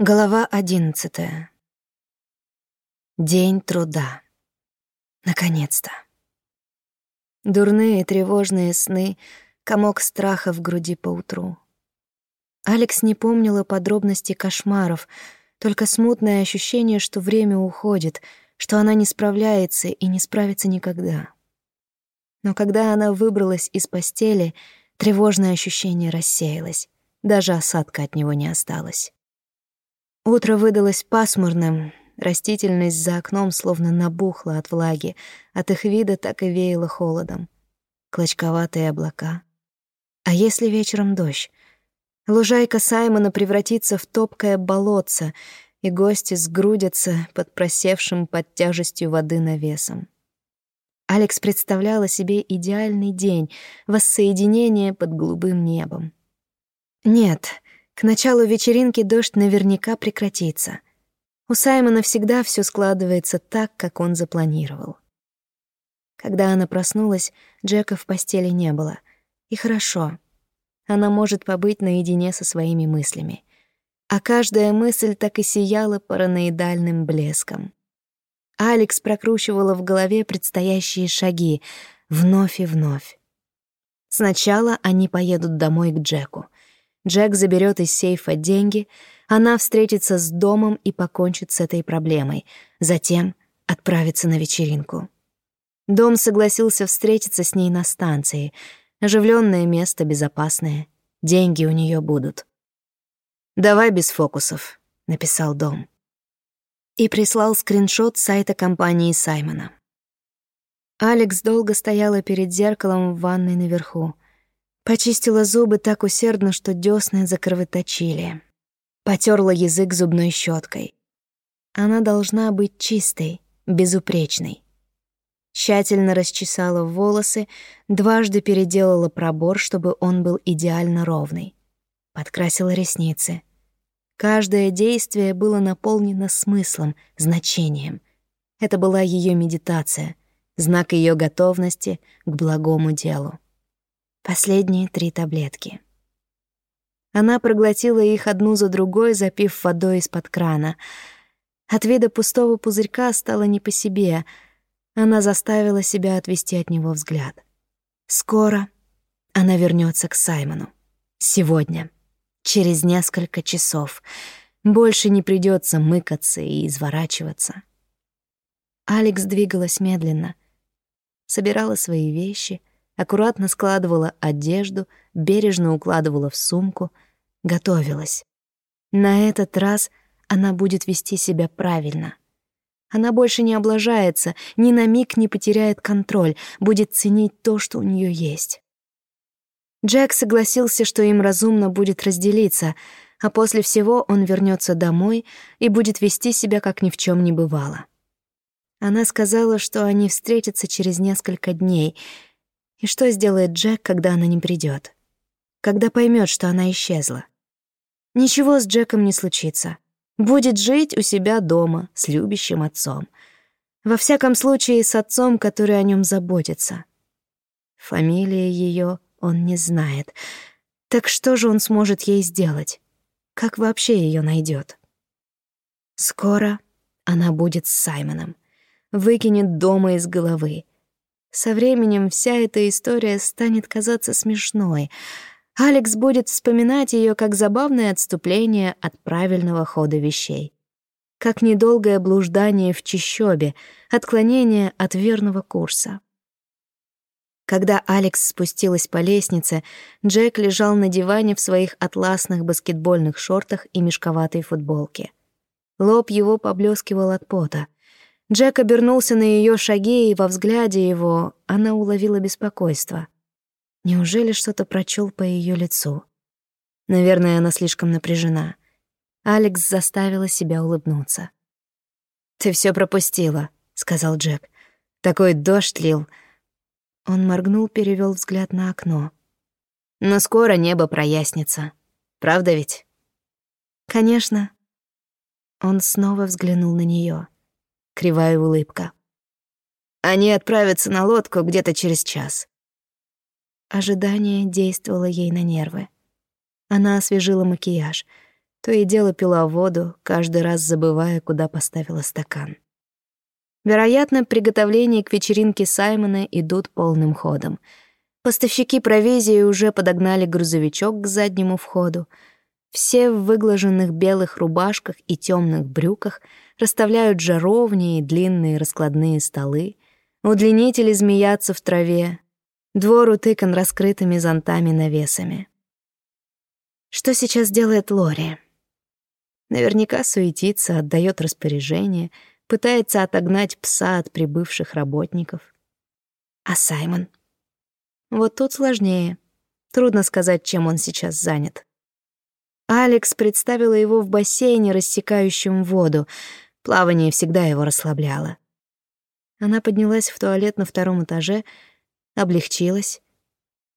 Глава одиннадцатая. День труда. Наконец-то. Дурные тревожные сны, комок страха в груди поутру. Алекс не помнила подробностей кошмаров, только смутное ощущение, что время уходит, что она не справляется и не справится никогда. Но когда она выбралась из постели, тревожное ощущение рассеялось, даже осадка от него не осталось. Утро выдалось пасмурным, растительность за окном словно набухла от влаги, от их вида так и веяло холодом. Клочковатые облака. А если вечером дождь? Лужайка Саймона превратится в топкое болотце, и гости сгрудятся под просевшим под тяжестью воды навесом. Алекс представляла себе идеальный день, воссоединение под голубым небом. Нет, к началу вечеринки дождь наверняка прекратится. У Саймона всегда все складывается так, как он запланировал. Когда она проснулась, Джека в постели не было. И хорошо. Она может побыть наедине со своими мыслями. А каждая мысль так и сияла параноидальным блеском. Алекс прокручивала в голове предстоящие шаги, вновь и вновь. Сначала они поедут домой к Джеку — Джек заберет из сейфа деньги, она встретится с домом и покончит с этой проблемой, затем отправится на вечеринку. Дом согласился встретиться с ней на станции. Оживленное место, безопасное. Деньги у нее будут. «Давай без фокусов», — написал Дом. И прислал скриншот сайта компании Саймона. Алекс долго стояла перед зеркалом в ванной наверху. Почистила зубы так усердно, что дёсны закровоточили. Потерла язык зубной щеткой. Она должна быть чистой, безупречной. Тщательно расчесала волосы, дважды переделала пробор, чтобы он был идеально ровный. Подкрасила ресницы. Каждое действие было наполнено смыслом, значением. Это была ее медитация, знак ее готовности к благому делу. Последние три таблетки. Она проглотила их одну за другой, запив водой из-под крана. От вида пустого пузырька стало не по себе. Она заставила себя отвести от него взгляд. Скоро она вернется к Саймону. Сегодня. Через несколько часов. Больше не придется мыкаться и изворачиваться. Алекс двигалась медленно. Собирала свои вещи — аккуратно складывала одежду, бережно укладывала в сумку, готовилась. На этот раз она будет вести себя правильно. Она больше не облажается, ни на миг не потеряет контроль, будет ценить то, что у нее есть. Джек согласился, что им разумно будет разделиться, а после всего он вернется домой и будет вести себя, как ни в чем не бывало. Она сказала, что они встретятся через несколько дней — и что сделает Джек, когда она не придет? Когда поймет, что она исчезла? Ничего с Джеком не случится. Будет жить у себя дома с любящим отцом. Во всяком случае, с отцом, который о нем заботится. Фамилия ее он не знает. Так что же он сможет ей сделать? Как вообще ее найдет? Скоро она будет с Саймоном. Выкинет дома из головы. Со временем вся эта история станет казаться смешной. Алекс будет вспоминать ее как забавное отступление от правильного хода вещей. Как недолгое блуждание в чащобе, отклонение от верного курса. Когда Алекс спустилась по лестнице, Джек лежал на диване в своих атласных баскетбольных шортах и мешковатой футболке. Лоб его поблескивал от пота — Джек обернулся на ее шаги, и во взгляде его она уловила беспокойство. Неужели что-то прочел по ее лицу? Наверное, она слишком напряжена. Алекс заставила себя улыбнуться. «Ты все пропустила», — сказал Джек. «Такой дождь лил». Он моргнул, перевел взгляд на окно. «Но скоро небо прояснится. Правда ведь?» «Конечно». Он снова взглянул на нее кривая улыбка. Они отправятся на лодку где-то через час. Ожидание действовало ей на нервы. Она освежила макияж. То и дело пила воду, каждый раз забывая, куда поставила стакан. Вероятно, приготовления к вечеринке Саймона идут полным ходом. Поставщики провизии уже подогнали грузовичок к заднему входу. Все в выглаженных белых рубашках и темных брюках расставляют жаровни и длинные раскладные столы. Удлинители змеятся в траве. Двор утыкан раскрытыми зонтами-навесами. Что сейчас делает Лори? Наверняка суетится, отдает распоряжение, пытается отогнать пса от прибывших работников. А Саймон? Вот тут сложнее. Трудно сказать, чем он сейчас занят. Алекс представила его в бассейне, рассекающем воду. Плавание всегда его расслабляло. Она поднялась в туалет на втором этаже, облегчилась.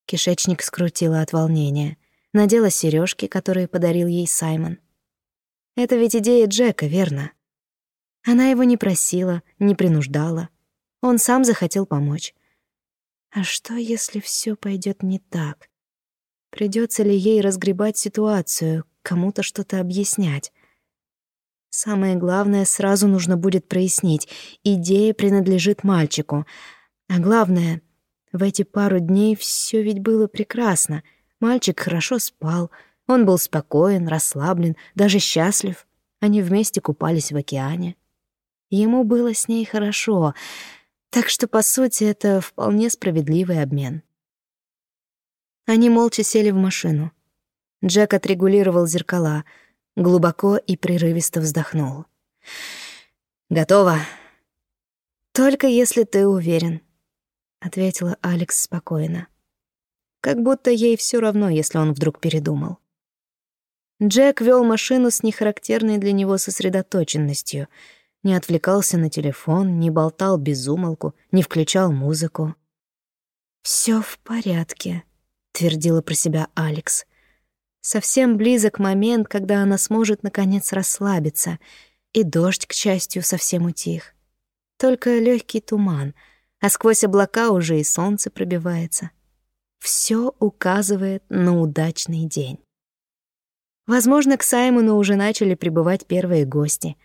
Кишечник скрутила от волнения. Надела сережки, которые подарил ей Саймон. Это ведь идея Джека, верно? Она его не просила, не принуждала. Он сам захотел помочь. А что, если все пойдет не так? Придется ли ей разгребать ситуацию, кому-то что-то объяснять? Самое главное сразу нужно будет прояснить. Идея принадлежит мальчику. А главное, в эти пару дней все ведь было прекрасно. Мальчик хорошо спал, он был спокоен, расслаблен, даже счастлив. Они вместе купались в океане. Ему было с ней хорошо, так что, по сути, это вполне справедливый обмен. Они молча сели в машину. Джек отрегулировал зеркала, глубоко и прерывисто вздохнул. «Готово?» «Только если ты уверен», — ответила Алекс спокойно. Как будто ей все равно, если он вдруг передумал. Джек вел машину с нехарактерной для него сосредоточенностью, не отвлекался на телефон, не болтал без умолку, не включал музыку. Все в порядке», — твердила про себя Алекс. Совсем близок момент, когда она сможет наконец расслабиться, и дождь, к счастью, совсем утих. Только легкий туман, а сквозь облака уже и солнце пробивается. Все указывает на удачный день. Возможно, к Саймону уже начали прибывать первые гости.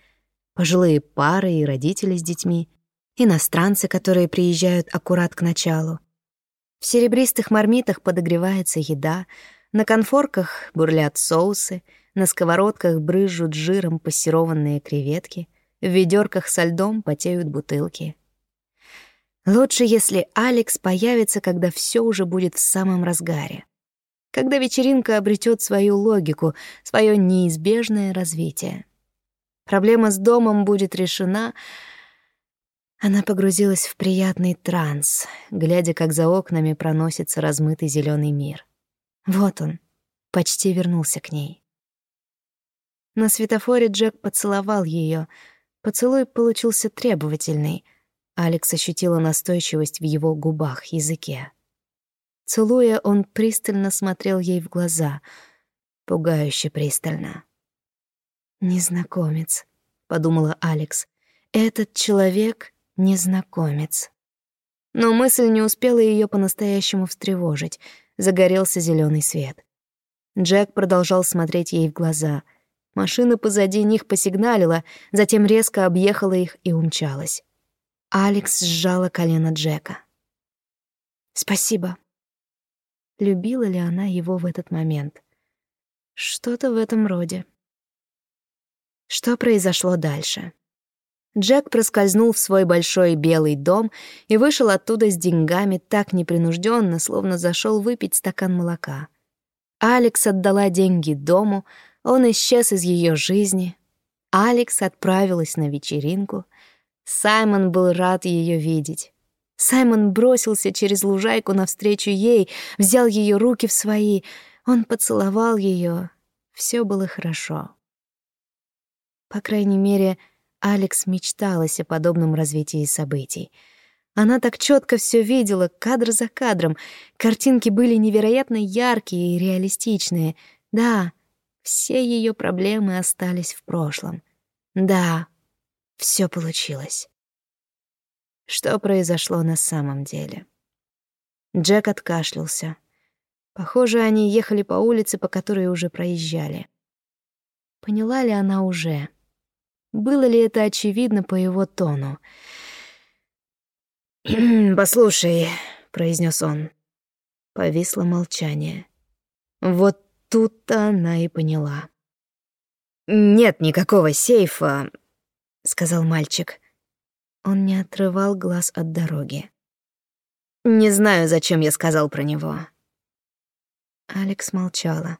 Пожилые пары и родители с детьми, иностранцы, которые приезжают аккурат к началу. В серебристых мармитах подогревается еда, на конфорках бурлят соусы, на сковородках брызжут жиром пассерованные креветки, в ведерках со льдом потеют бутылки. Лучше, если Алекс появится, когда все уже будет в самом разгаре когда вечеринка обретет свою логику, свое неизбежное развитие. Проблема с домом будет решена. Она погрузилась в приятный транс, глядя, как за окнами проносится размытый зеленый мир. Вот он, почти вернулся к ней. На светофоре Джек поцеловал ее. Поцелуй получился требовательный. Алекс ощутила настойчивость в его губах, языке. Целуя, он пристально смотрел ей в глаза, пугающе пристально. «Незнакомец», — подумала Алекс. «Этот человек — незнакомец». Но мысль не успела ее по-настоящему встревожить. Загорелся зеленый свет. Джек продолжал смотреть ей в глаза. Машина позади них посигналила, затем резко объехала их и умчалась. Алекс сжала колено Джека. «Спасибо», любила ли она его в этот момент. Что-то в этом роде. Что произошло дальше? Джек проскользнул в свой большой белый дом и вышел оттуда с деньгами так непринужденно, словно зашел выпить стакан молока. Алекс отдала деньги дому, он исчез из ее жизни. Алекс отправилась на вечеринку. Саймон был рад ее видеть. Саймон бросился через лужайку навстречу ей, взял ее руки в свои. Он поцеловал ее. Все было хорошо. По крайней мере, Алекс мечталась о подобном развитии событий. Она так четко все видела, кадр за кадром. Картинки были невероятно яркие и реалистичные. Да, все ее проблемы остались в прошлом. Да, все получилось. Что произошло на самом деле? Джек откашлялся. Похоже, они ехали по улице, по которой уже проезжали. поняла ли она уже. Было ли это очевидно по его тону? «Послушай», — произнес он. Повисло молчание. Вот тут-то она и поняла. «Нет никакого сейфа», — сказал мальчик. Он не отрывал глаз от дороги. «Не знаю, зачем я сказал про него». Алекс молчала.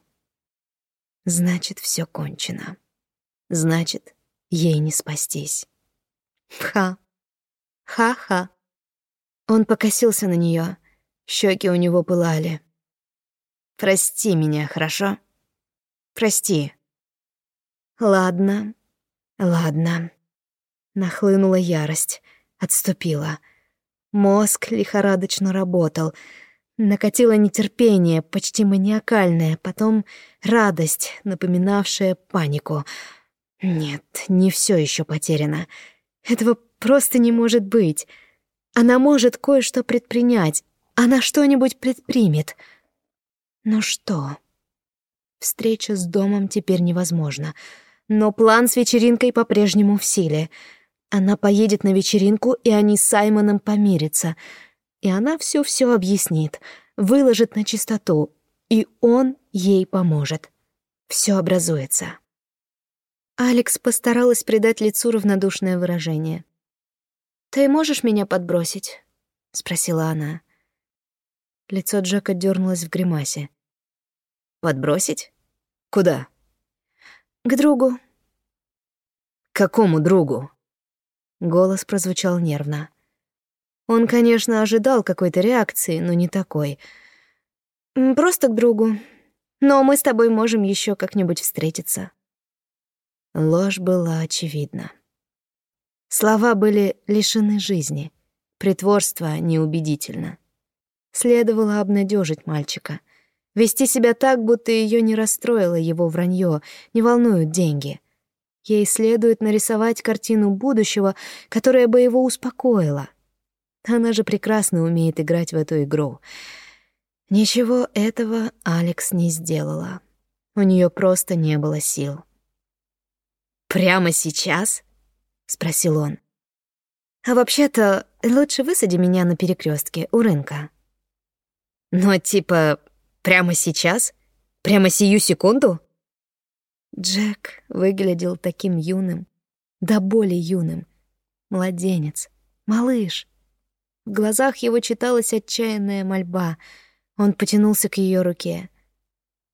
«Значит, все кончено. Значит, ей не спастись». «Ха! Ха-ха!» Он покосился на нее. Щеки у него пылали. «Прости меня, хорошо? Прости». «Ладно, ладно». Нахлынула ярость, отступила. Мозг лихорадочно работал. Накатило нетерпение, почти маниакальное, потом радость, напоминавшая панику. Нет, не все еще потеряно. Этого просто не может быть. Она может кое-что предпринять. Она что-нибудь предпримет. Но что? Встреча с домом теперь невозможна. Но план с вечеринкой по-прежнему в силе. Она поедет на вечеринку, и они с Саймоном помирятся. И она все-все объяснит, выложит на чистоту, и он ей поможет. Все образуется. Алекс постаралась придать лицу равнодушное выражение. «Ты можешь меня подбросить?» — спросила она. Лицо Джека дернулось в гримасе. «Подбросить? Куда?» «К другу». «К какому другу?» Голос прозвучал нервно. Он, конечно, ожидал какой-то реакции, но не такой. «Просто к другу. Но мы с тобой можем еще как-нибудь встретиться». Ложь была очевидна. Слова были лишены жизни. Притворство неубедительно. Следовало обнадежить мальчика. Вести себя так, будто ее не расстроило его вранье, не волнуют деньги. Ей следует нарисовать картину будущего, которая бы его успокоила. Она же прекрасно умеет играть в эту игру. Ничего этого Алекс не сделала. У нее просто не было сил. «Прямо сейчас?» — спросил он. «А вообще-то лучше высади меня на перекрестке у рынка». «Но типа прямо сейчас? Прямо сию секунду?» Джек выглядел таким юным, да более юным. Младенец, малыш. В глазах его читалась отчаянная мольба. Он потянулся к ее руке.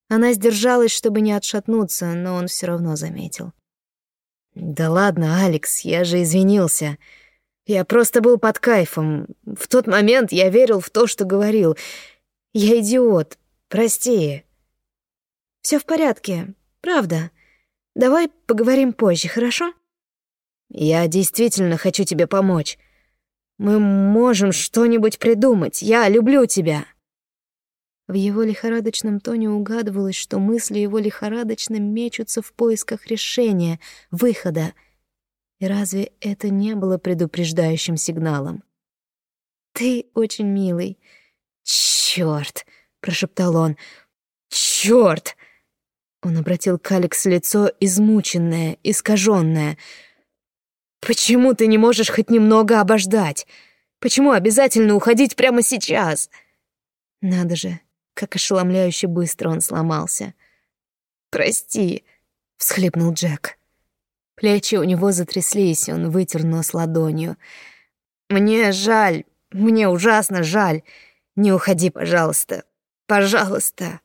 Она сдержалась, чтобы не отшатнуться, но он все равно заметил. «Да ладно, Алекс, я же извинился. Я просто был под кайфом. В тот момент я верил в то, что говорил. Я идиот. Прости». Все в порядке, правда. Давай поговорим позже, хорошо?» «Я действительно хочу тебе помочь. Мы можем что-нибудь придумать. Я люблю тебя». В его лихорадочном тоне угадывалось, что мысли его лихорадочно мечутся в поисках решения, выхода. И разве это не было предупреждающим сигналом? «Ты очень милый». «Чёрт!» — прошептал он. «Чёрт!» Он обратил к Алекс лицо измученное, искаженное. «Почему ты не можешь хоть немного обождать? Почему обязательно уходить прямо сейчас?» Надо же, как ошеломляюще быстро он сломался. «Прости», — всхлипнул Джек. Плечи у него затряслись, он вытер нос ладонью. «Мне жаль, мне ужасно жаль. Не уходи, пожалуйста. Пожалуйста».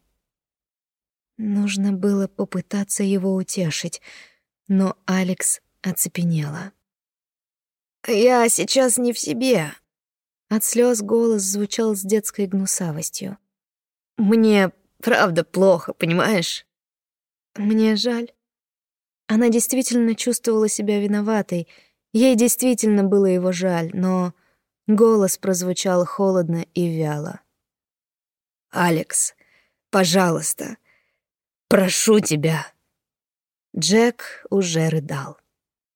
Нужно было попытаться его утешить, но Алекс оцепенела. «Я сейчас не в себе». От слез голос звучал с детской гнусавостью. Мне правда плохо, понимаешь? Мне жаль. Она действительно чувствовала себя виноватой. Ей действительно было его жаль, но голос прозвучал холодно и вяло. «Алекс, пожалуйста, прошу тебя». Джек уже рыдал.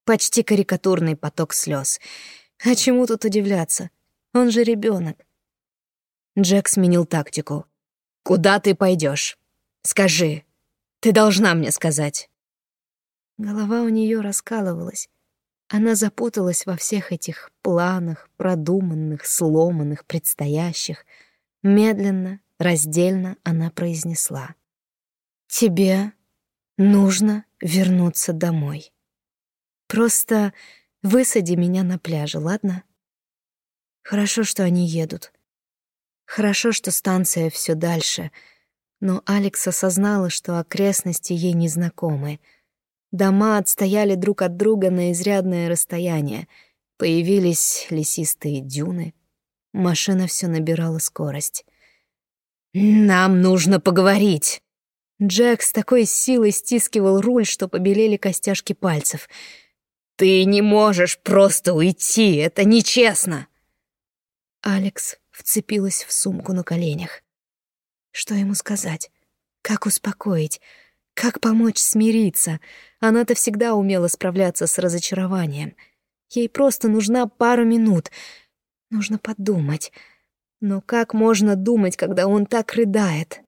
Почти карикатурный поток слез. А чему тут удивляться? Он же ребенок. Джек сменил тактику. Куда ты пойдешь? Скажи. Ты должна мне сказать. Голова у нее раскалывалась. Она запуталась во всех этих планах, продуманных, сломанных, предстоящих. Медленно, раздельно она произнесла. «Тебе нужно вернуться домой. Просто высади меня на пляже, ладно?» Хорошо, что они едут. Хорошо, что станция все дальше. Но Алекс осознала, что окрестности ей незнакомы. Дома отстояли друг от друга на изрядное расстояние. Появились лесистые дюны. Машина все набирала скорость. «Нам нужно поговорить!» Джек с такой силой стискивал руль, что побелели костяшки пальцев. «Ты не можешь просто уйти, это нечестно!» Алекс вцепилась в сумку на коленях. Что ему сказать? Как успокоить? Как помочь смириться? Она-то всегда умела справляться с разочарованием. Ей просто нужна пару минут. Нужно подумать. Но как можно думать, когда он так рыдает?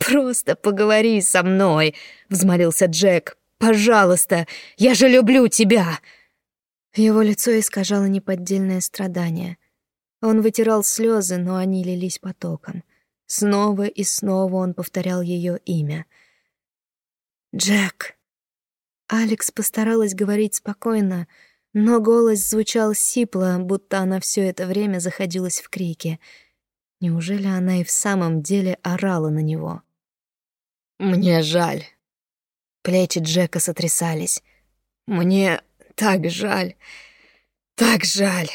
«Просто поговори со мной», — взмолился Джек. «Пожалуйста, я же люблю тебя!» Его лицо искажало неподдельное страдание. Он вытирал слезы, но они лились потоком. Снова и снова он повторял ее имя. «Джек!» Алекс постаралась говорить спокойно, но голос звучал сипло, будто она все это время заходилась в крики. Неужели она и в самом деле орала на него? «Мне жаль». Плечи Джека сотрясались. «Мне так жаль, так жаль».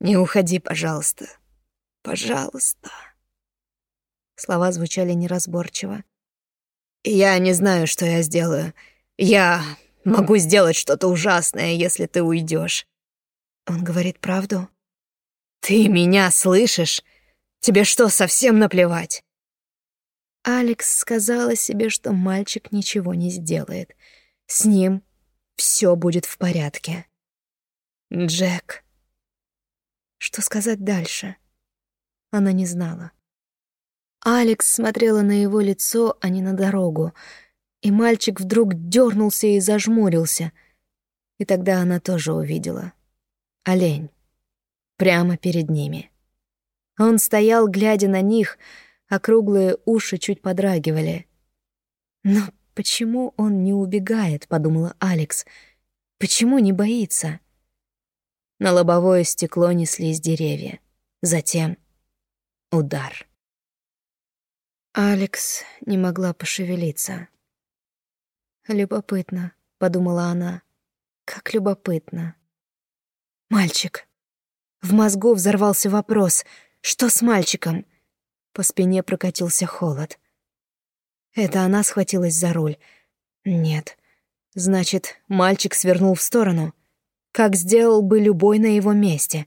Не уходи, пожалуйста. Пожалуйста. Слова звучали неразборчиво. Я не знаю, что я сделаю. Я могу сделать что-то ужасное, если ты уйдешь. Он говорит правду? Ты меня слышишь? Тебе что, совсем наплевать? Алекс сказала себе, что мальчик ничего не сделает. С ним все будет в порядке. Джек что сказать дальше? Она не знала. Алекс смотрела на его лицо, а не на дорогу, и мальчик вдруг дернулся и зажмурился. И тогда она тоже увидела. Олень. Прямо перед ними. Он стоял, глядя на них, а круглые уши чуть подрагивали. «Но почему он не убегает?» — подумала Алекс. «Почему не боится?» На лобовое стекло неслись деревья. Затем удар. Алекс не могла пошевелиться. «Любопытно», — подумала она. «Как любопытно». «Мальчик». В мозгу взорвался вопрос. «Что с мальчиком?» По спине прокатился холод. Это она схватилась за руль. Нет. Значит, мальчик свернул в сторону — как сделал бы любой на его месте.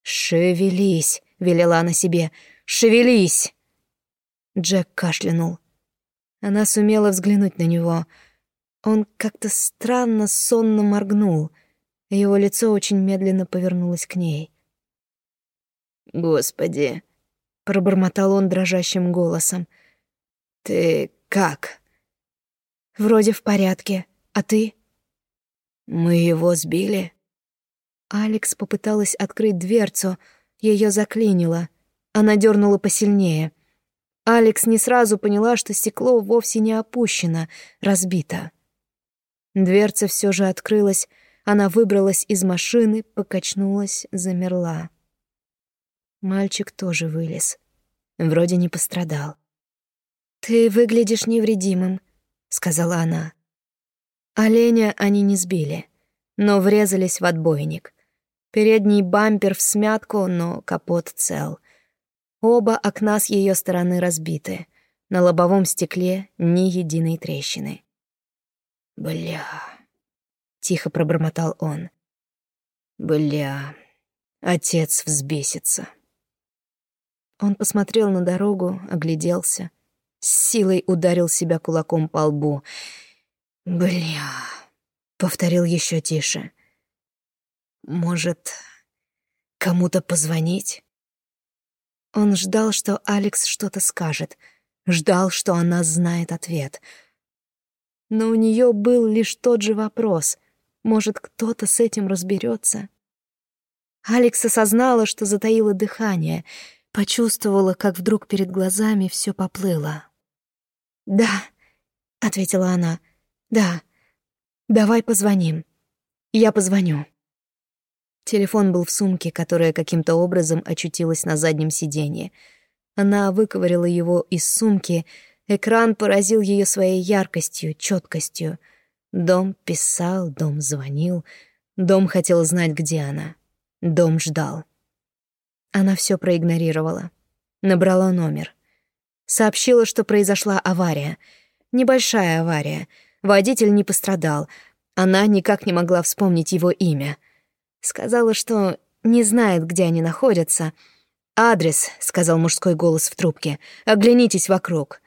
«Шевелись», — велела она себе, — «шевелись!» Джек кашлянул. Она сумела взглянуть на него. Он как-то странно сонно моргнул. Его лицо очень медленно повернулось к ней. «Господи!» — пробормотал он дрожащим голосом. «Ты как?» «Вроде в порядке. А ты?» «Мы его сбили?» Алекс попыталась открыть дверцу, ее заклинило. Она дернула посильнее. Алекс не сразу поняла, что стекло вовсе не опущено, разбито. Дверца все же открылась, она выбралась из машины, покачнулась, замерла. Мальчик тоже вылез. Вроде не пострадал. «Ты выглядишь невредимым», — сказала она. Оленя они не сбили, но врезались в отбойник. Передний бампер в смятку, но капот цел. Оба окна с ее стороны разбиты. На лобовом стекле ни единой трещины. «Бля...» — тихо пробормотал он. «Бля... Отец взбесится». Он посмотрел на дорогу, огляделся. С силой ударил себя кулаком по лбу — «Бля...» — повторил еще тише. «Может, кому-то позвонить?» Он ждал, что Алекс что-то скажет, ждал, что она знает ответ. Но у нее был лишь тот же вопрос. Может, кто-то с этим разберется? Алекс осознала, что затаила дыхание, почувствовала, как вдруг перед глазами все поплыло. «Да», — ответила она, — «да, давай позвоним. Я позвоню». Телефон был в сумке, которая каким-то образом очутилась на заднем сиденье. Она выковырила его из сумки, экран поразил ее своей яркостью, четкостью. Дом писал, дом звонил, дом хотел знать, где она. Дом ждал. Она все проигнорировала. Набрала номер. Сообщила, что произошла авария. Небольшая авария. Водитель не пострадал. Она никак не могла вспомнить его имя — Сказала, что не знает, где они находятся. «Адрес», — сказал мужской голос в трубке, — «оглянитесь вокруг».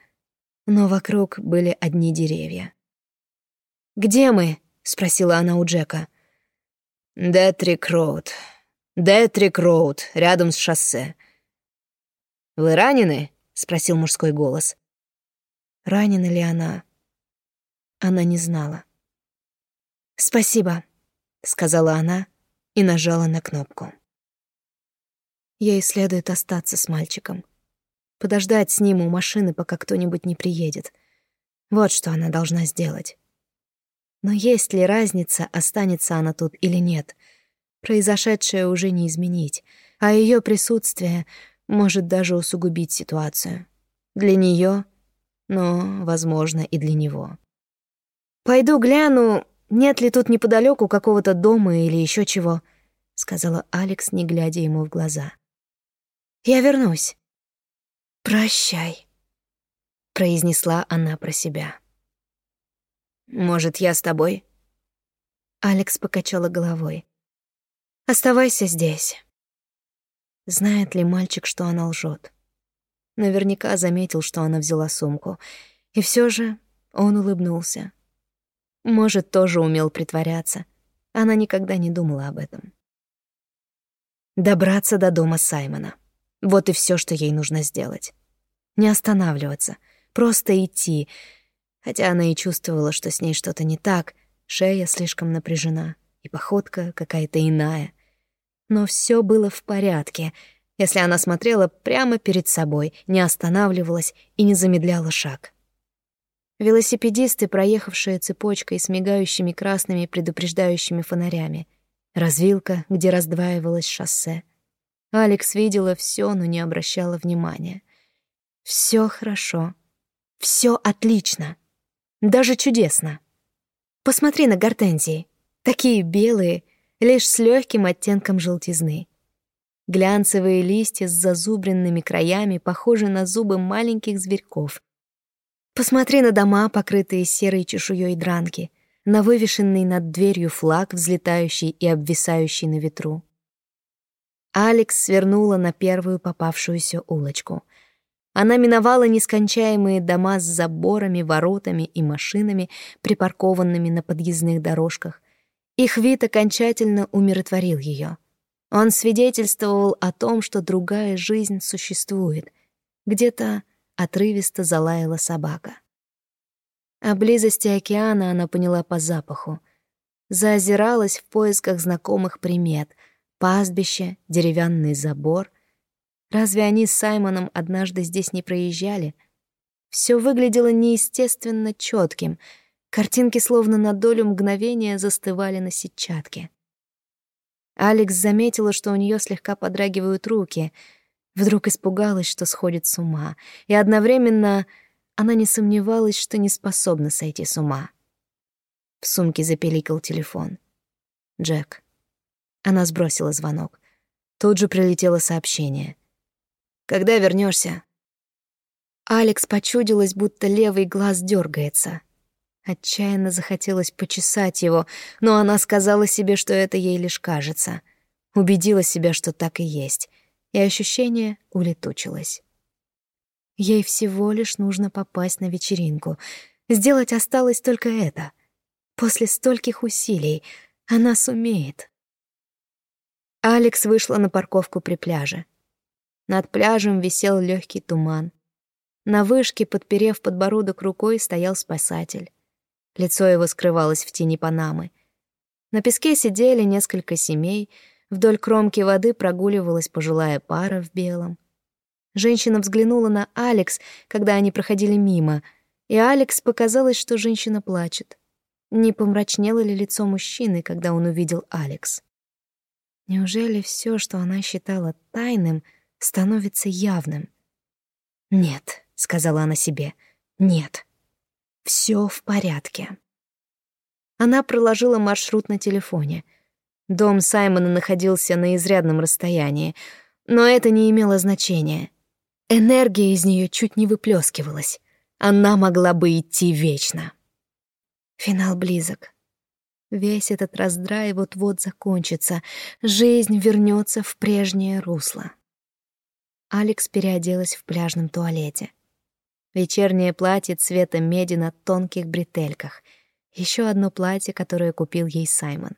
Но вокруг были одни деревья. «Где мы?» — спросила она у Джека. «Детрик Роуд. Детрик Роуд, рядом с шоссе». «Вы ранены?» — спросил мужской голос. Ранена ли она? Она не знала. «Спасибо», — сказала она и нажала на кнопку. Ей следует остаться с мальчиком. Подождать с ним у машины, пока кто-нибудь не приедет. Вот что она должна сделать. Но есть ли разница, останется она тут или нет? Произошедшее уже не изменить, а ее присутствие может даже усугубить ситуацию. Для нее, но, возможно, и для него. «Пойду гляну, нет ли тут неподалеку какого-то дома или еще чего?» — сказала Алекс, не глядя ему в глаза. «Я вернусь». «Прощай», — произнесла она про себя. «Может, я с тобой?» Алекс покачала головой. «Оставайся здесь». Знает ли мальчик, что она лжет? Наверняка заметил, что она взяла сумку. И все же он улыбнулся. Может, тоже умел притворяться. Она никогда не думала об этом. Добраться до дома Саймона. Вот и все, что ей нужно сделать. Не останавливаться, просто идти. Хотя она и чувствовала, что с ней что-то не так, шея слишком напряжена, и походка какая-то иная. Но все было в порядке, если она смотрела прямо перед собой, не останавливалась и не замедляла шаг. Велосипедисты, проехавшие цепочкой с мигающими красными предупреждающими фонарями. Развилка, где раздваивалось шоссе. Алекс видела все, но не обращала внимания. Все хорошо. все отлично. Даже чудесно. Посмотри на гортензии. Такие белые, лишь с легким оттенком желтизны. Глянцевые листья с зазубренными краями похожи на зубы маленьких зверьков. Посмотри на дома, покрытые серой чешуей дранки, на вывешенный над дверью флаг, взлетающий и обвисающий на ветру. Алекс свернула на первую попавшуюся улочку. Она миновала нескончаемые дома с заборами, воротами и машинами, припаркованными на подъездных дорожках. Их вид окончательно умиротворил ее. Он свидетельствовал о том, что другая жизнь существует. Где-то отрывисто залаяла собака. О близости океана она поняла по запаху. Заозиралась в поисках знакомых примет — пастбище, деревянный забор. Разве они с Саймоном однажды здесь не проезжали? Все выглядело неестественно четким. Картинки словно на долю мгновения застывали на сетчатке. Алекс заметила, что у нее слегка подрагивают руки — Вдруг испугалась, что сходит с ума, и одновременно она не сомневалась, что не способна сойти с ума. В сумке запеликал телефон. Джек. Она сбросила звонок. Тут же прилетело сообщение. «Когда вернешься? Алекс почудилась, будто левый глаз дергается. Отчаянно захотелось почесать его, но она сказала себе, что это ей лишь кажется. Убедила себя, что так и есть — и ощущение улетучилось. Ей всего лишь нужно попасть на вечеринку. Сделать осталось только это. После стольких усилий она сумеет. Алекс вышла на парковку при пляже. Над пляжем висел легкий туман. На вышке, подперев подбородок рукой, стоял спасатель. Лицо его скрывалось в тени Панамы. На песке сидели несколько семей, вдоль кромки воды прогуливалась пожилая пара в белом. Женщина взглянула на Алекс, когда они проходили мимо, и Алекс показалось, что женщина плачет. Не помрачнело ли лицо мужчины, когда он увидел Алекс? Неужели все, что она считала тайным, становится явным? «Нет», — сказала она себе, — «нет, все в порядке». Она проложила маршрут на телефоне. Дом Саймона находился на изрядном расстоянии, но это не имело значения. Энергия из нее чуть не выплескивалась. Она могла бы идти вечно. Финал близок. Весь этот раздрай вот-вот закончится. Жизнь вернется в прежнее русло. Алекс переоделась в пляжном туалете. Вечернее платье цвета меди на тонких бретельках. Еще одно платье, которое купил ей Саймон.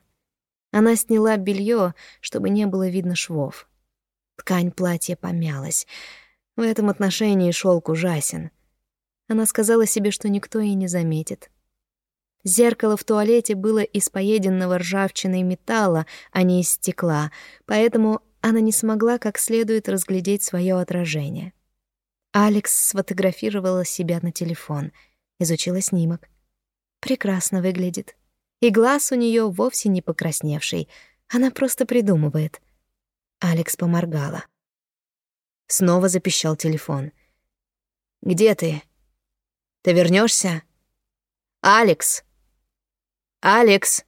Она сняла белье, чтобы не было видно швов. Ткань платья помялась. В этом отношении шелк ужасен. Она сказала себе, что никто и не заметит. Зеркало в туалете было из поеденного ржавчиной металла, а не из стекла, поэтому она не смогла как следует разглядеть свое отражение. Алекс сфотографировала себя на телефон, изучила снимок. Прекрасно выглядит. И глаз у нее вовсе не покрасневший, она просто придумывает. Алекс поморгала. Снова запищал телефон. «Где ты? Ты вернешься? Алекс! Алекс!»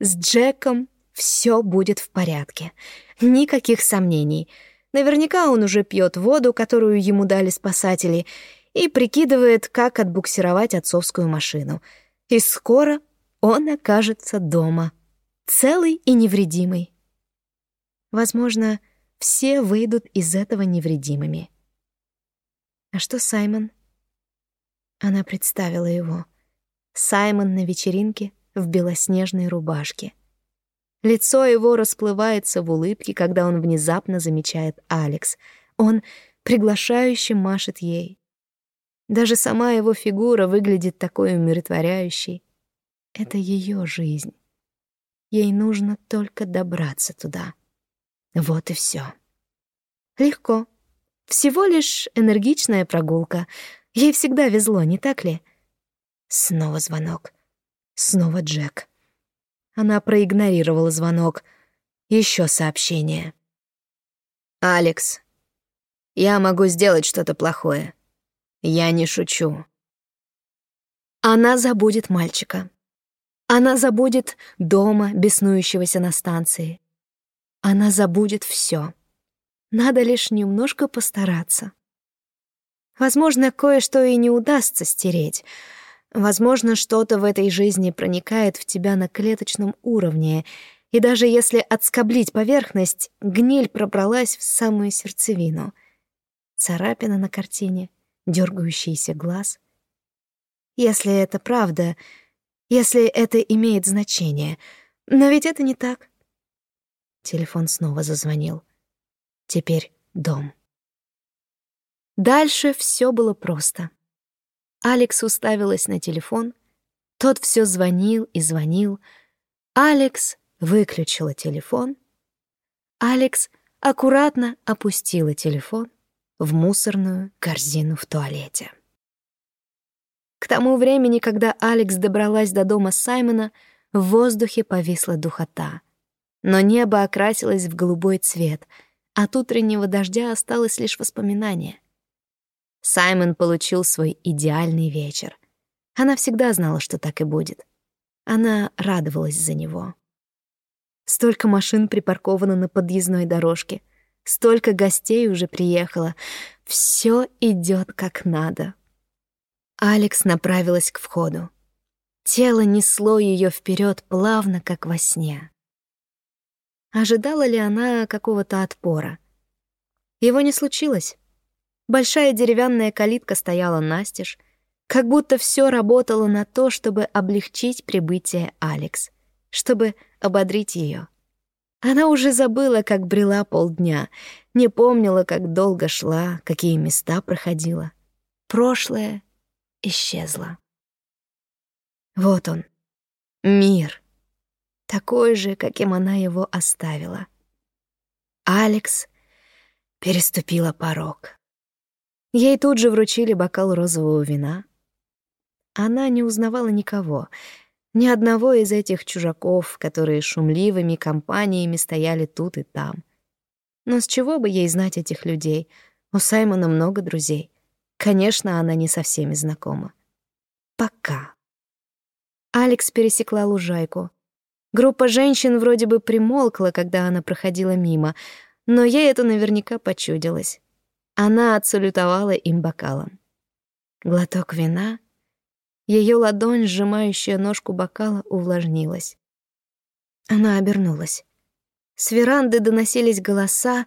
С Джеком все будет в порядке. Никаких сомнений. Наверняка он уже пьет воду, которую ему дали спасатели, и прикидывает, как отбуксировать отцовскую машину. И скоро он окажется дома, целый и невредимый. Возможно, все выйдут из этого невредимыми. А что Саймон? Она представила его. Саймон на вечеринке в белоснежной рубашке. Лицо его расплывается в улыбке, когда он внезапно замечает Алекс. Он приглашающе машет ей. Даже сама его фигура выглядит такой умиротворяющей. Это ее жизнь. Ей нужно только добраться туда. Вот и все. Легко. Всего лишь энергичная прогулка. Ей всегда везло, не так ли? Снова звонок. Снова Джек. Она проигнорировала звонок. Еще сообщение. «Алекс, я могу сделать что-то плохое. Я не шучу». Она забудет мальчика. Она забудет дома, беснующегося на станции. Она забудет все. Надо лишь немножко постараться. Возможно, кое-что и не удастся стереть. Возможно, что-то в этой жизни проникает в тебя на клеточном уровне, и даже если отскоблить поверхность, гниль пробралась в самую сердцевину. Царапина на картине, дергающийся глаз. Если это правда, если это имеет значение. Но ведь это не так. Телефон снова зазвонил. Теперь дом. Дальше все было просто. Алекс уставилась на телефон. Тот все звонил и звонил. Алекс выключила телефон. Алекс аккуратно опустила телефон в мусорную корзину в туалете. К тому времени, когда Алекс добралась до дома Саймона, в воздухе повисла духота но небо окрасилось в голубой цвет, от утреннего дождя осталось лишь воспоминание. Саймон получил свой идеальный вечер. Она всегда знала, что так и будет. Она радовалась за него. Столько машин припарковано на подъездной дорожке, столько гостей уже приехало. Все идет как надо. Алекс направилась к входу. Тело несло ее вперед плавно, как во сне. Ожидала ли она какого-то отпора? Его не случилось. Большая деревянная калитка стояла настежь, как будто все работало на то, чтобы облегчить прибытие Алекс, чтобы ободрить ее. Она уже забыла, как брела полдня, не помнила, как долго шла, какие места проходила. Прошлое исчезло. Вот он, мир, такой же, каким она его оставила. Алекс переступила порог. Ей тут же вручили бокал розового вина. Она не узнавала никого, ни одного из этих чужаков, которые шумливыми компаниями стояли тут и там. Но с чего бы ей знать этих людей? У Саймона много друзей. Конечно, она не со всеми знакома. Пока. Алекс пересекла лужайку. Группа женщин вроде бы примолкла, когда она проходила мимо, но ей это наверняка почудилось. Она отсалютовала им бокалом. Глоток вина, ее ладонь, сжимающая ножку бокала, увлажнилась. Она обернулась. С веранды доносились голоса,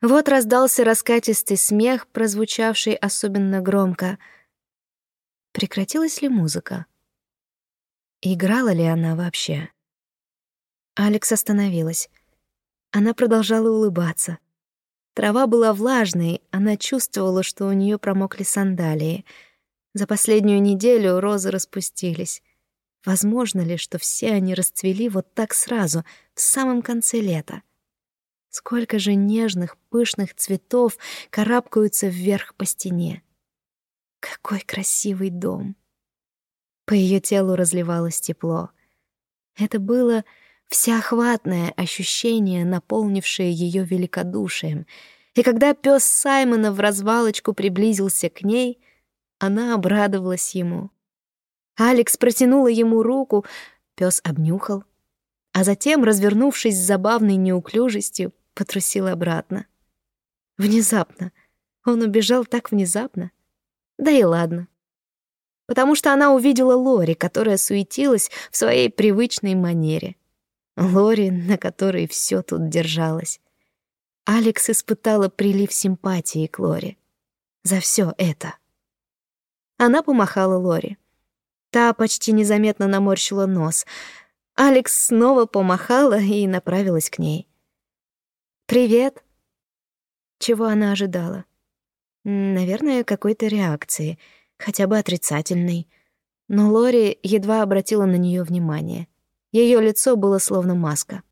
вот раздался раскатистый смех, прозвучавший особенно громко. Прекратилась ли музыка? Играла ли она вообще? Алекс остановилась. Она продолжала улыбаться. Трава была влажной, она чувствовала, что у нее промокли сандалии. За последнюю неделю розы распустились. Возможно ли, что все они расцвели вот так сразу, в самом конце лета? Сколько же нежных, пышных цветов карабкаются вверх по стене. Какой красивый дом! По ее телу разливалось тепло. Это было всеохватное ощущение, наполнившее ее великодушием. И когда пес Саймона в развалочку приблизился к ней, она обрадовалась ему. Алекс протянула ему руку, пес обнюхал, а затем, развернувшись с забавной неуклюжестью, потрусил обратно. Внезапно. Он убежал так внезапно. Да и ладно. Потому что она увидела Лори, которая суетилась в своей привычной манере. Лори, на которой все тут держалось. Алекс испытала прилив симпатии к Лори. За все это. Она помахала Лори. Та почти незаметно наморщила нос. Алекс снова помахала и направилась к ней. «Привет!» Чего она ожидала? Наверное, какой-то реакции, хотя бы отрицательной. Но Лори едва обратила на нее внимание — ее лицо было словно маска.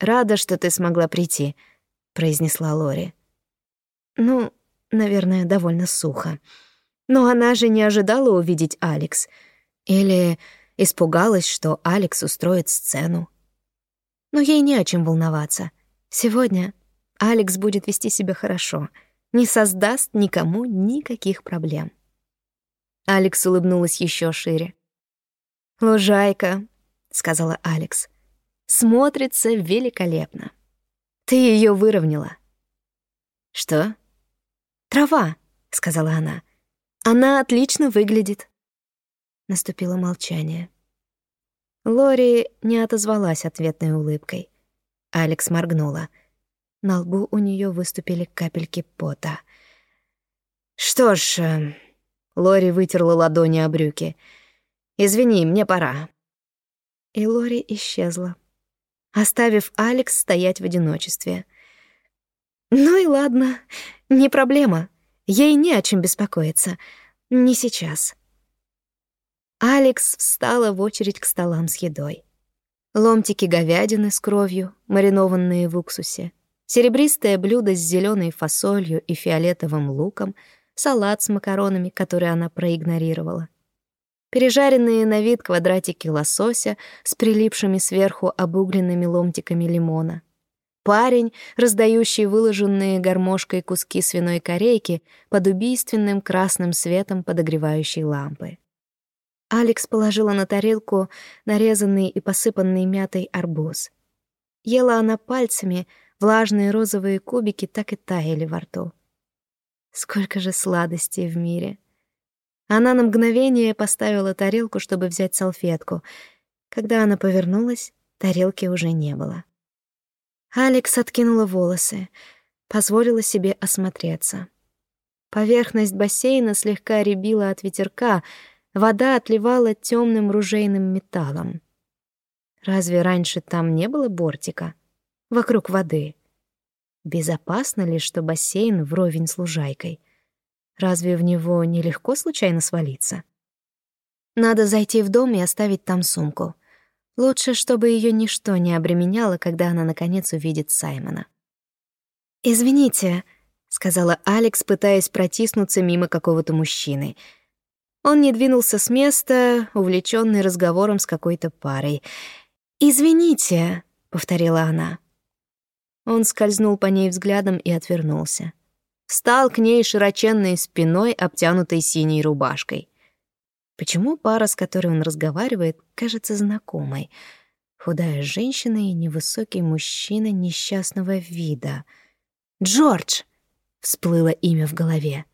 «Рада, что ты смогла прийти», — произнесла Лори. «Ну, наверное, довольно сухо. Но она же не ожидала увидеть Алекс. Или испугалась, что Алекс устроит сцену. Но ей не о чем волноваться. Сегодня Алекс будет вести себя хорошо, не создаст никому никаких проблем». Алекс улыбнулась еще шире. «Лужайка, сказала Алекс. Смотрится великолепно. Ты ее выровняла. Что? Трава, сказала она. Она отлично выглядит. Наступило молчание. Лори не отозвалась ответной улыбкой. Алекс моргнула. На лбу у нее выступили капельки пота. «Что ж...» э, — Лори вытерла ладони о брюки. «Извини, мне пора и Лори исчезла, оставив Алекс стоять в одиночестве. Ну и ладно, не проблема. Ей не о чем беспокоиться. Не сейчас. Алекс встала в очередь к столам с едой. Ломтики говядины с кровью, маринованные в уксусе, серебристое блюдо с зеленой фасолью и фиолетовым луком, салат с макаронами, который она проигнорировала, пережаренные на вид квадратики лосося с прилипшими сверху обугленными ломтиками лимона. Парень, раздающий выложенные гармошкой куски свиной корейки под убийственным красным светом подогревающей лампы. Алекс положила на тарелку нарезанный и посыпанный мятой арбуз. Ела она пальцами, влажные розовые кубики так и таяли во рту. Сколько же сладостей в мире! Она на мгновение поставила тарелку, чтобы взять салфетку. Когда она повернулась, тарелки уже не было. Алекс откинула волосы, позволила себе осмотреться. Поверхность бассейна слегка рябила от ветерка, вода отливала темным ружейным металлом. Разве раньше там не было бортика? Вокруг воды. Безопасно ли, что бассейн вровень с лужайкой? Разве в него нелегко случайно свалиться? Надо зайти в дом и оставить там сумку. Лучше, чтобы ее ничто не обременяло, когда она наконец увидит Саймона. «Извините», — сказала Алекс, пытаясь протиснуться мимо какого-то мужчины. Он не двинулся с места, увлеченный разговором с какой-то парой. «Извините», — повторила она. Он скользнул по ней взглядом и отвернулся. Встал к ней широченной спиной, обтянутой синей рубашкой. Почему пара, с которой он разговаривает, кажется знакомой? Худая женщина и невысокий мужчина несчастного вида. «Джордж!» — всплыло имя в голове.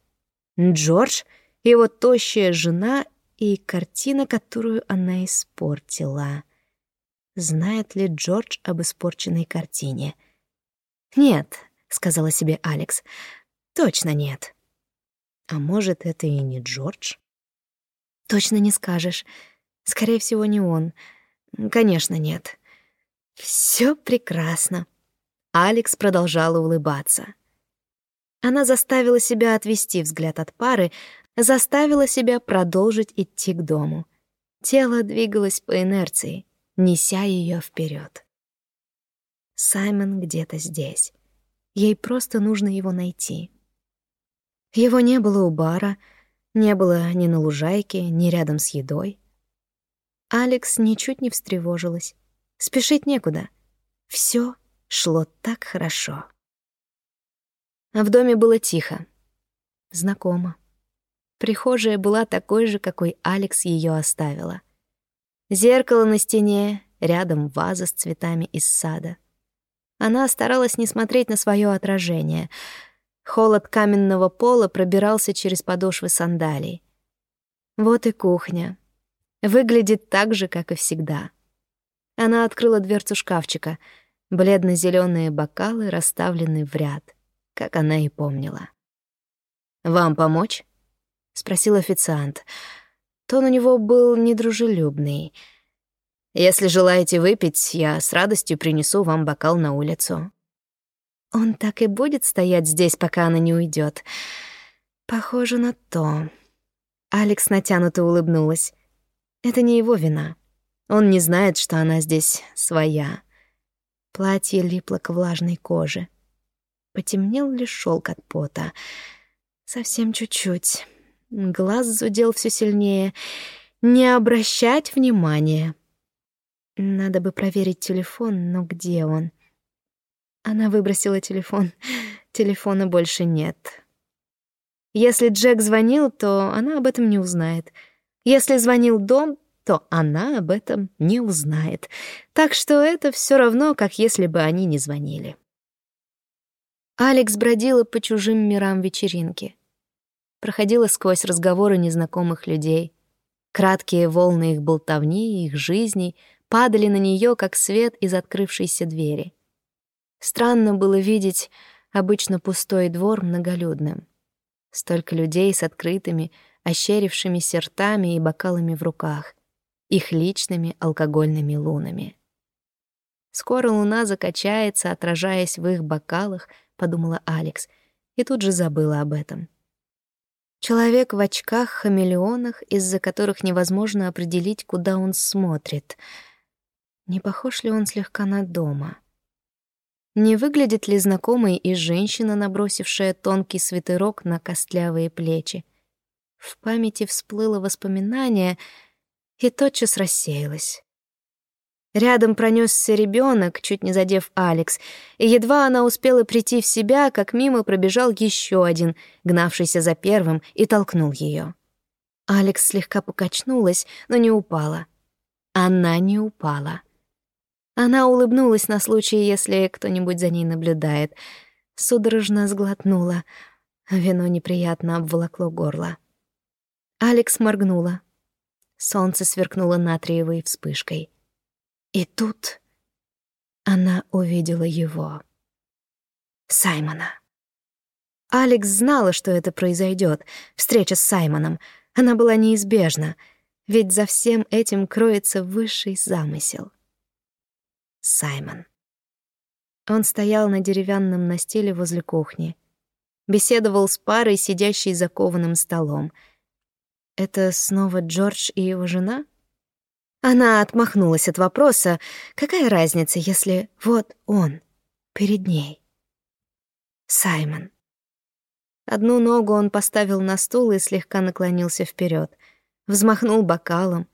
«Джордж, его тощая жена и картина, которую она испортила». Знает ли Джордж об испорченной картине? «Нет», — сказала себе Алекс, — «точно нет». А может, это и не Джордж? Точно не скажешь. Скорее всего, не он. Конечно, нет. Все прекрасно. Алекс продолжала улыбаться. Она заставила себя отвести взгляд от пары, заставила себя продолжить идти к дому. Тело двигалось по инерции, неся ее вперед. Саймон где-то здесь. Ей просто нужно его найти. Его не было у бара — не было ни на лужайке, ни рядом с едой. Алекс ничуть не встревожилась. Спешить некуда. Все шло так хорошо. А в доме было тихо. Знакомо. Прихожая была такой же, какой Алекс ее оставила. Зеркало на стене, рядом ваза с цветами из сада. Она старалась не смотреть на свое отражение — Холод каменного пола пробирался через подошвы сандалий. Вот и кухня. Выглядит так же, как и всегда. Она открыла дверцу шкафчика. бледно зеленые бокалы расставлены в ряд, как она и помнила. «Вам помочь?» — спросил официант. Тон у него был недружелюбный. «Если желаете выпить, я с радостью принесу вам бокал на улицу». Он так и будет стоять здесь, пока она не уйдет. Похоже на то. Алекс натянуто улыбнулась. Это не его вина. Он не знает, что она здесь своя. Платье липло к влажной коже. Потемнел ли шелк от пота? Совсем чуть-чуть. Глаз зудел все сильнее. Не обращать внимания. Надо бы проверить телефон, но где он? Она выбросила телефон. Телефона больше нет. Если Джек звонил, то она об этом не узнает. Если звонил дом, то она об этом не узнает. Так что это все равно, как если бы они не звонили. Алекс бродила по чужим мирам вечеринки. Проходила сквозь разговоры незнакомых людей. Краткие волны их болтовни их жизней падали на нее, как свет из открывшейся двери — Странно было видеть обычно пустой двор многолюдным. Столько людей с открытыми, ощерившимися ртами и бокалами в руках, их личными алкогольными лунами. «Скоро луна закачается, отражаясь в их бокалах», — подумала Алекс, и тут же забыла об этом. Человек в очках-хамелеонах, из-за которых невозможно определить, куда он смотрит. Не похож ли он слегка на дома? — не выглядит ли знакомой и женщина, набросившая тонкий свитерок на костлявые плечи? В памяти всплыло воспоминание и тотчас рассеялось. Рядом пронесся ребенок, чуть не задев Алекс, и едва она успела прийти в себя, как мимо пробежал еще один, гнавшийся за первым, и толкнул ее. Алекс слегка покачнулась, но не упала. Она не упала. Она улыбнулась на случай, если кто-нибудь за ней наблюдает. Судорожно сглотнула. Вино неприятно обволокло горло. Алекс моргнула. Солнце сверкнуло натриевой вспышкой. И тут она увидела его. Саймона. Алекс знала, что это произойдет. Встреча с Саймоном. Она была неизбежна, ведь за всем этим кроется высший замысел — Саймон. Он стоял на деревянном настиле возле кухни. Беседовал с парой, сидящей за кованым столом. это снова Джордж и его жена? Она отмахнулась от вопроса, какая разница, если вот он перед ней. Саймон. Одну ногу он поставил на стул и слегка наклонился вперед, взмахнул бокалом.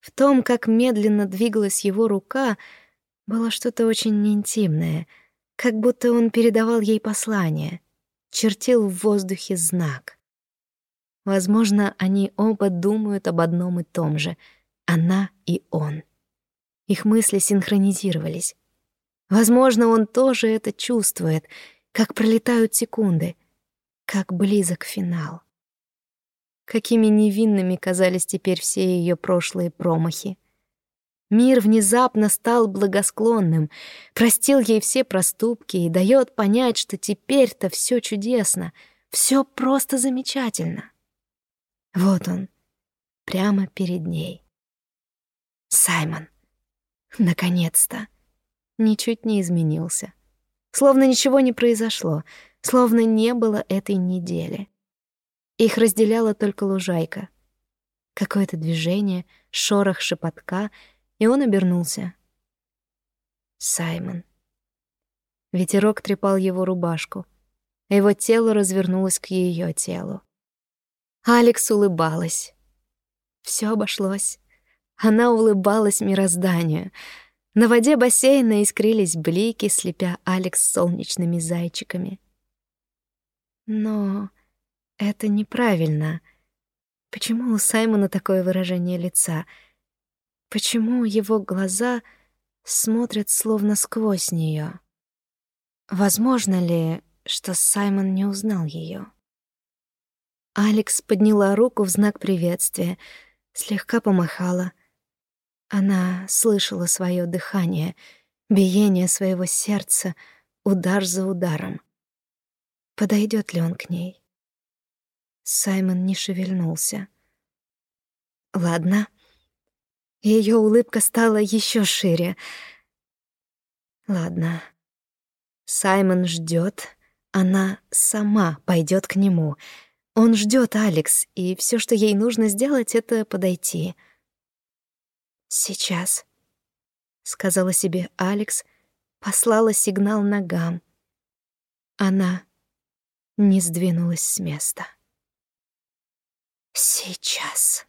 В том, как медленно двигалась его рука, было что-то очень интимное, как будто он передавал ей послание, чертил в воздухе знак. Возможно, они оба думают об одном и том же — она и он. Их мысли синхронизировались. Возможно, он тоже это чувствует, как пролетают секунды, как близок финал. Какими невинными казались теперь все ее прошлые промахи. Мир внезапно стал благосклонным, простил ей все проступки и дает понять, что теперь-то все чудесно, все просто замечательно. Вот он, прямо перед ней. Саймон. Наконец-то. Ничуть не изменился. Словно ничего не произошло, словно не было этой недели. Их разделяла только лужайка. Какое-то движение, шорох шепотка, и он обернулся. Саймон. Ветерок трепал его рубашку, его тело развернулось к ее телу. Алекс улыбалась. Все обошлось. Она улыбалась мирозданию. На воде бассейна искрились блики, слепя Алекс солнечными зайчиками. Но это неправильно. Почему у Саймона такое выражение лица? Почему его глаза смотрят словно сквозь нее? Возможно ли, что Саймон не узнал ее? Алекс подняла руку в знак приветствия, слегка помахала — она слышала свое дыхание, биение своего сердца, удар за ударом. Подойдет ли он к ней? Саймон не шевельнулся. Ладно. Ее улыбка стала еще шире. Ладно. Саймон ждет, она сама пойдет к нему. Он ждет Алекс, и все, что ей нужно сделать, это подойти — «Сейчас», — сказала себе Алекс, послала сигнал ногам. Она не сдвинулась с места. «Сейчас».